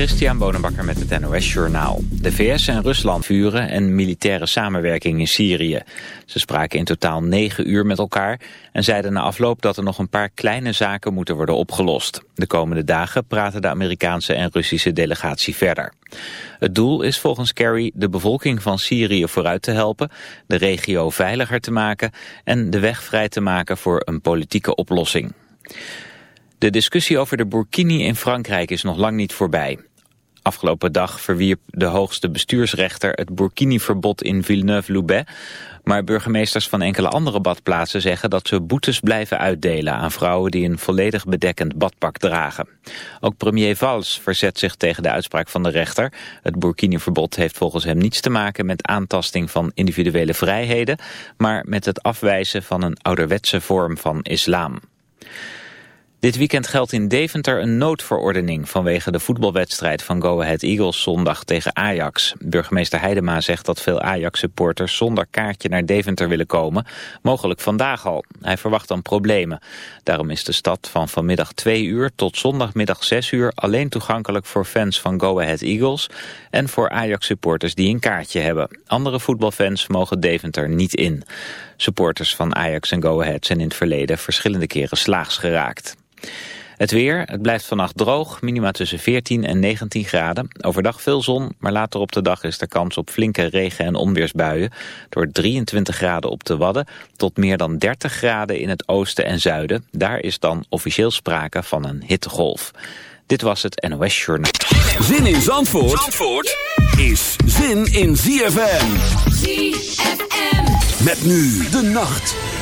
Christian Bonenbakker met het NOS Journaal. De VS en Rusland vuren en militaire samenwerking in Syrië. Ze spraken in totaal negen uur met elkaar en zeiden na afloop dat er nog een paar kleine zaken moeten worden opgelost. De komende dagen praten de Amerikaanse en Russische delegatie verder. Het doel is volgens Kerry de bevolking van Syrië vooruit te helpen, de regio veiliger te maken en de weg vrij te maken voor een politieke oplossing. De discussie over de Burkini in Frankrijk is nog lang niet voorbij. Afgelopen dag verwierp de hoogste bestuursrechter het Burkini-verbod in Villeneuve-Loubet. Maar burgemeesters van enkele andere badplaatsen zeggen dat ze boetes blijven uitdelen aan vrouwen die een volledig bedekkend badpak dragen. Ook premier Valls verzet zich tegen de uitspraak van de rechter. Het Burkini-verbod heeft volgens hem niets te maken met aantasting van individuele vrijheden, maar met het afwijzen van een ouderwetse vorm van islam. Dit weekend geldt in Deventer een noodverordening vanwege de voetbalwedstrijd van Go Ahead Eagles zondag tegen Ajax. Burgemeester Heidema zegt dat veel Ajax-supporters zonder kaartje naar Deventer willen komen, mogelijk vandaag al. Hij verwacht dan problemen. Daarom is de stad van vanmiddag 2 uur tot zondagmiddag 6 uur alleen toegankelijk voor fans van Go Ahead Eagles en voor Ajax-supporters die een kaartje hebben. Andere voetbalfans mogen Deventer niet in. Supporters van Ajax en Go Ahead zijn in het verleden verschillende keren slaags geraakt. Het weer, het blijft vannacht droog, minima tussen 14 en 19 graden. Overdag veel zon, maar later op de dag is er kans op flinke regen- en onweersbuien. Door 23 graden op de Wadden tot meer dan 30 graden in het oosten en zuiden. Daar is dan officieel sprake van een hittegolf. Dit was het NOS Journal. Zin in Zandvoort, Zandvoort is zin in ZFM. ZFM. Met nu de nacht.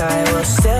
I will still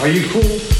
Are you cool?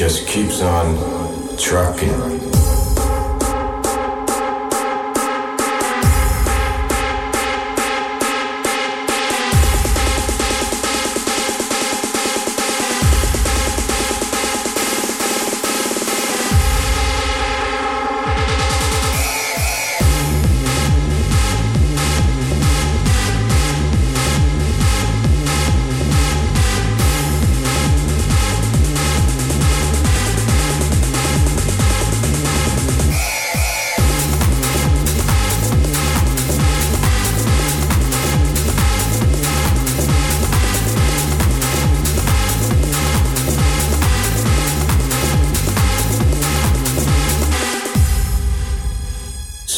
just keeps on trucking.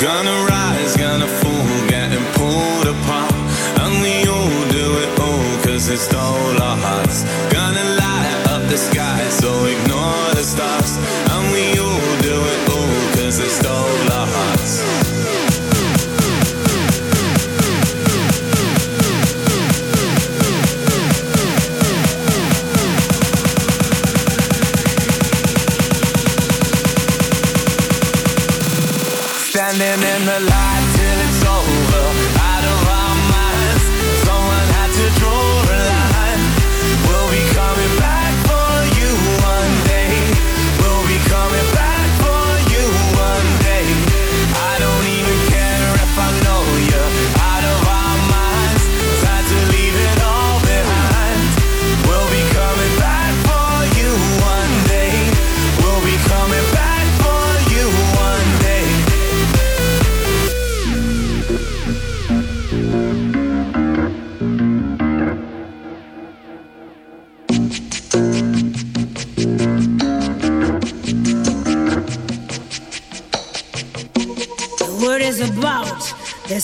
Gonna rise, gonna fall, getting pulled apart. And we all do it stole our hearts. Gonna light up the sky, so ignore the stars.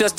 If I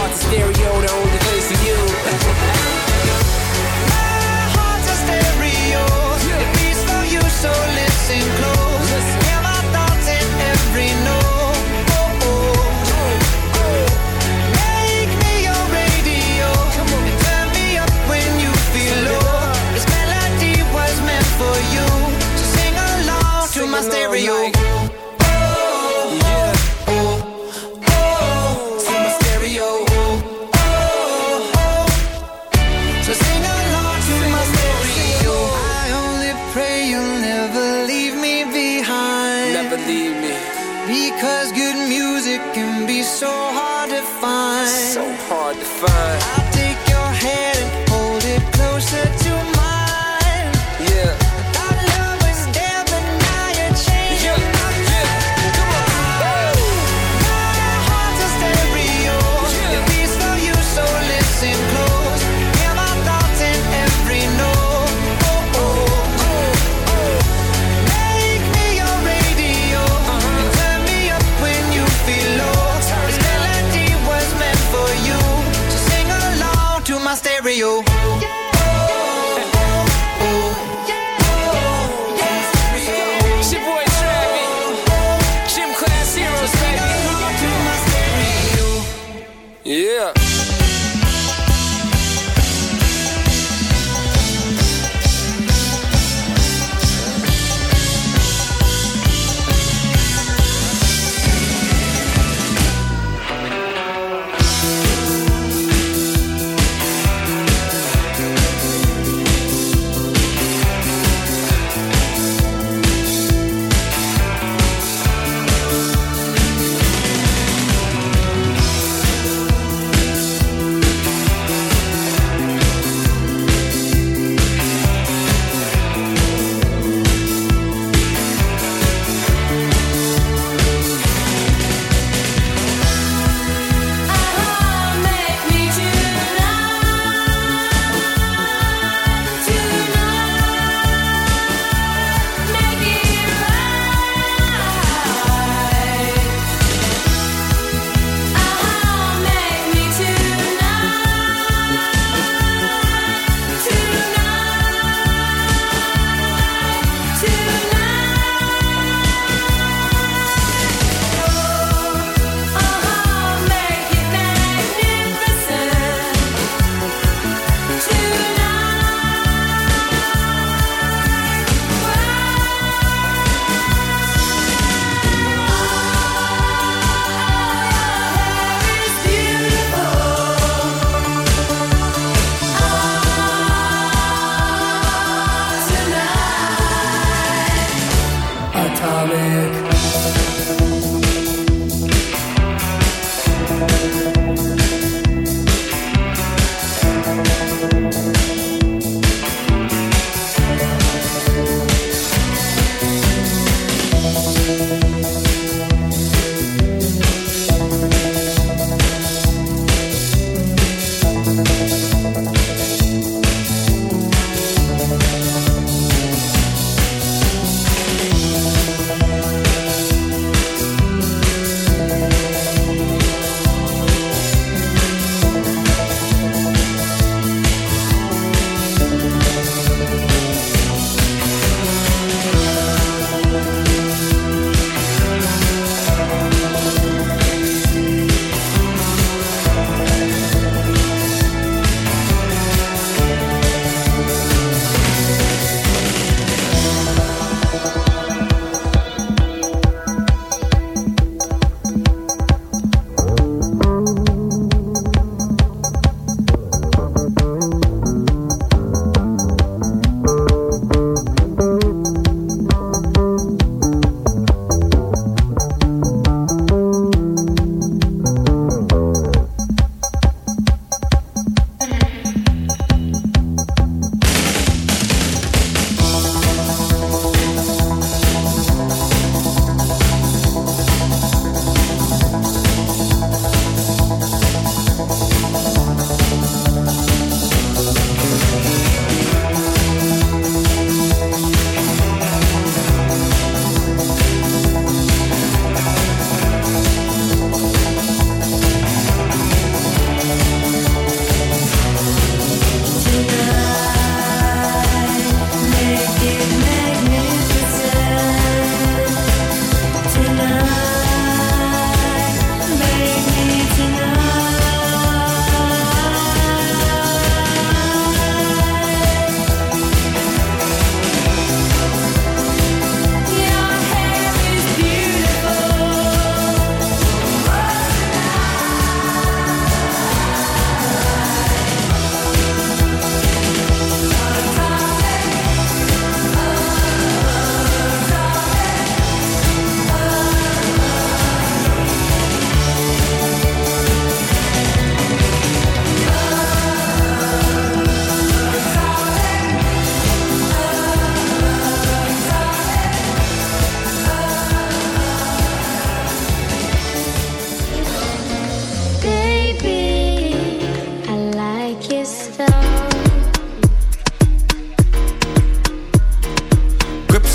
heart's a stereo, the only place for you.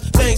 things